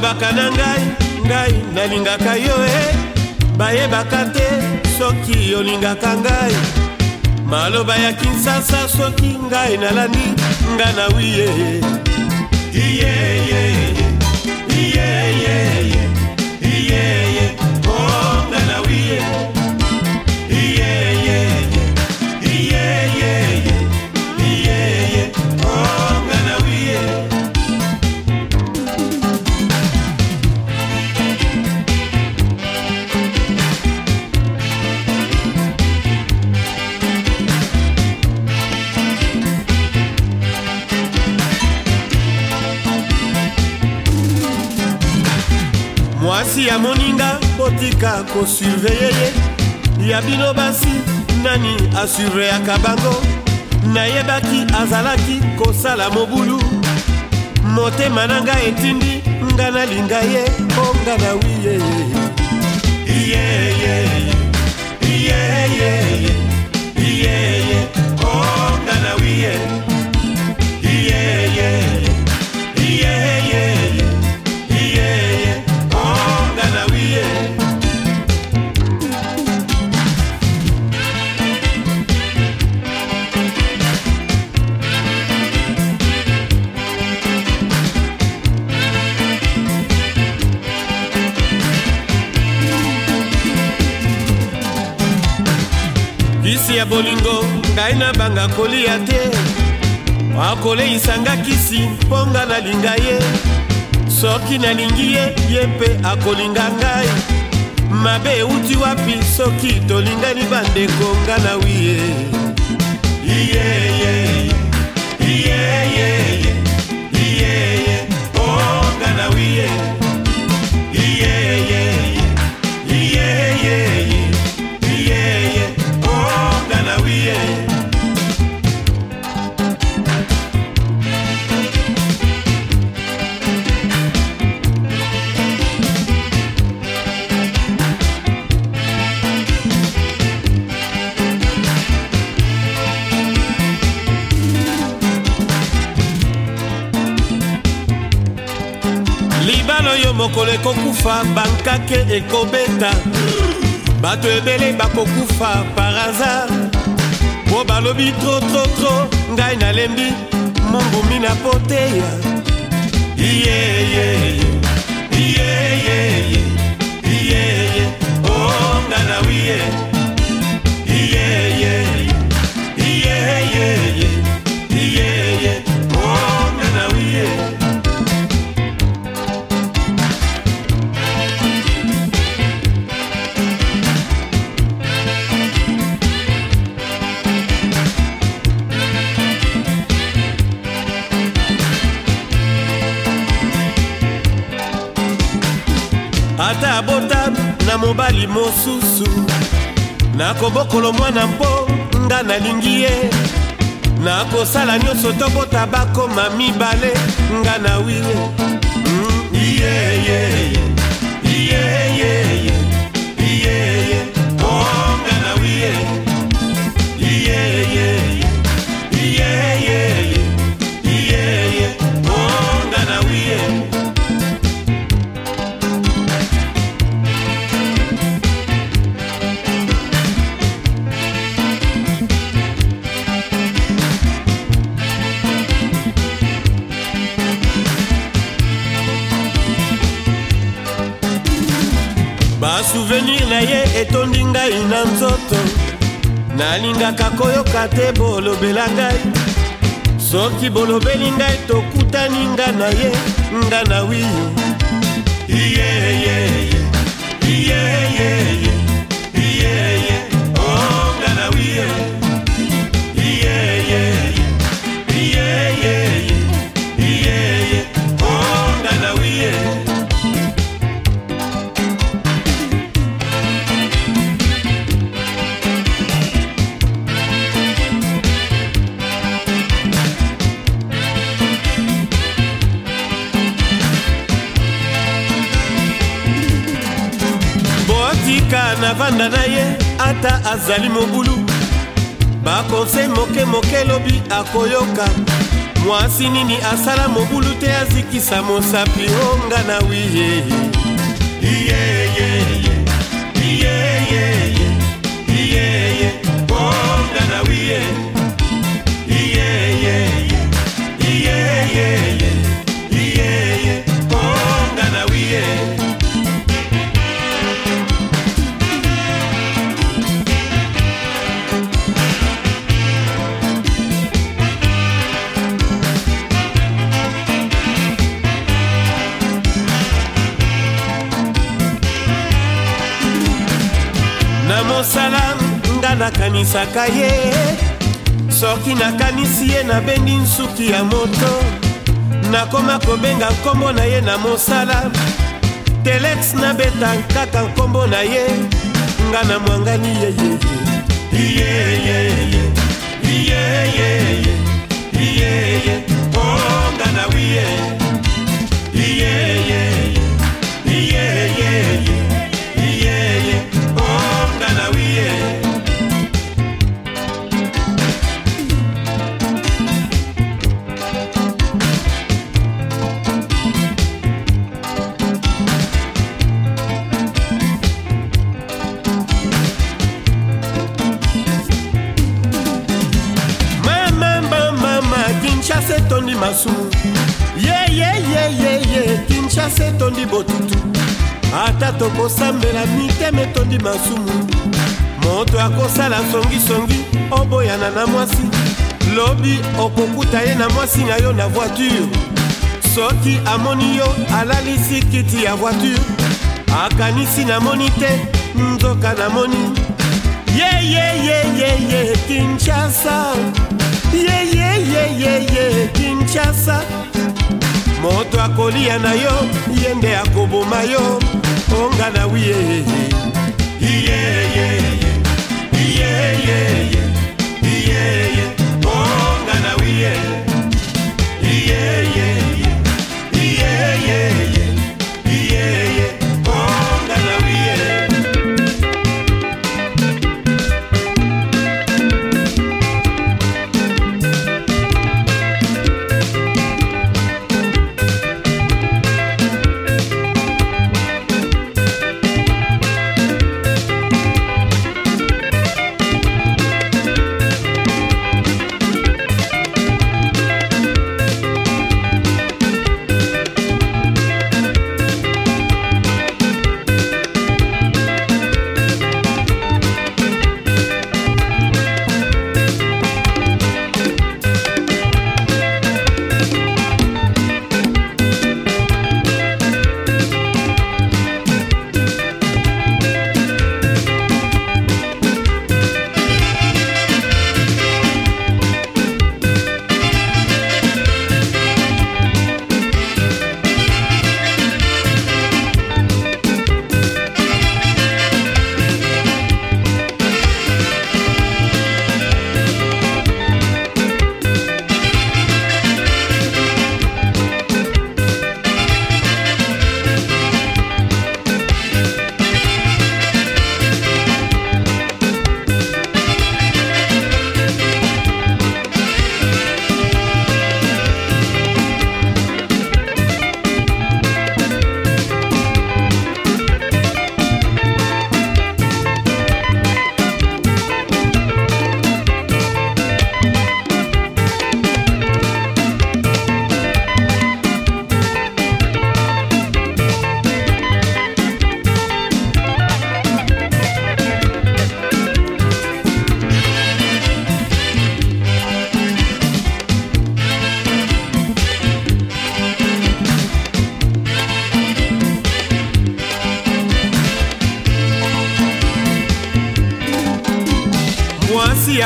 balobaka na ngai ngai nalingaka yo e bayebaka te soki olingaka ngai maloba ya kinsasa soki ngai nalandi nga na wiye yeah, yeah, yeah. akotika kosurveye ye ya bino basi nani asurveyaka bango nayebaki azalaki kosala mobulu motema na ngai etindi nga nalinga ye mpo nga na wiye yeyeye kisi ya bolingo ngai nabanga kolia te akoleisanga kisi mpo nga nalinga ye soki nalingi ye ye mpe akolinga ngai mabe euti wapi soki tolingani bandeko nga na wiye yeah, yeah, yeah. mokolo ekokufa bankake ekobeta bato ebele bakokufa par hasard mpo balobi tro tro tro ngai nalembi mongumi na poteya iyeyeye yeah, yeah, yeah. ata bota na mobali mosusu nakobokolo mwana mpo nga nalingi ye nakosala nyonso tobota bakoma mibale nga na wile mm, yeah, yeah, yeah. souvenir na ye etondi ngai na nzoto nalingaka koyoka te bolobela ngai soki bolobeli ngai tokutani nga na ye nga na wiyo iyeyeye iyeyeye navanda na ye ata azali mobulu bakonsei moke moke elobi akoyoka mwasi nini asala mobulu te azikisa mosapi onga na wiye yeah, yeah, yeah. Yeah, yeah, yeah. mosala nga nakanisaka ye soki nakanisi ye nabendi nsuki ya moto nakoma kobenga nkombo na ye na mosala telex nabeta kaka nkombo na ye nga na mwangani yeyeye etondi masumu yeyeyeyeye kinshasa etondi botutu ata tokosambela mitema etondi masumu moto akosala songisongi oboyana na mwasi lobi okokuta ye na mwasi na yo na voiture soki amoni yo alalisi kiti ya voiture akanisi namoni te nzoka namoni yeyeyeyeye kinshasa yeyeyeyeye kinshasa moto akolia na yo ye nde akoboma yo onga na wiyeyeye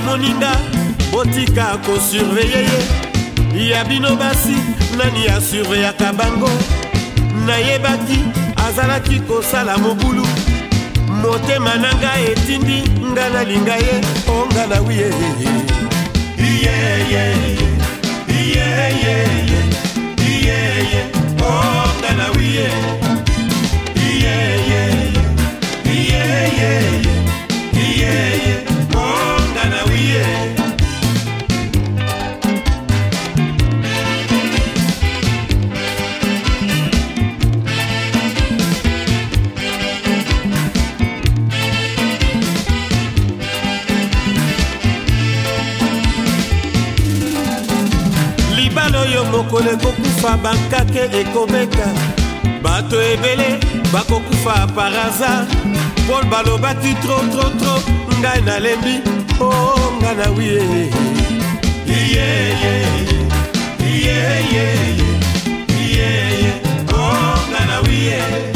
ya moninga botika kosurveye ye ya bino basi nani asurveyaka bango nayebaki azalaki kosala mobulu motema na ngai etindi nga nalinga ye o nga na wiye Yeah, yeah, yeah. ekokufa bankake ekobeta bato ebele bakokufa par hasard paul balobaki tro tro tro ngai nalembi o oh, ngai na wiye yeah, yeah, yeah, yeah, yeah, yeah, yeah. Oh, ngai na wiye yeah.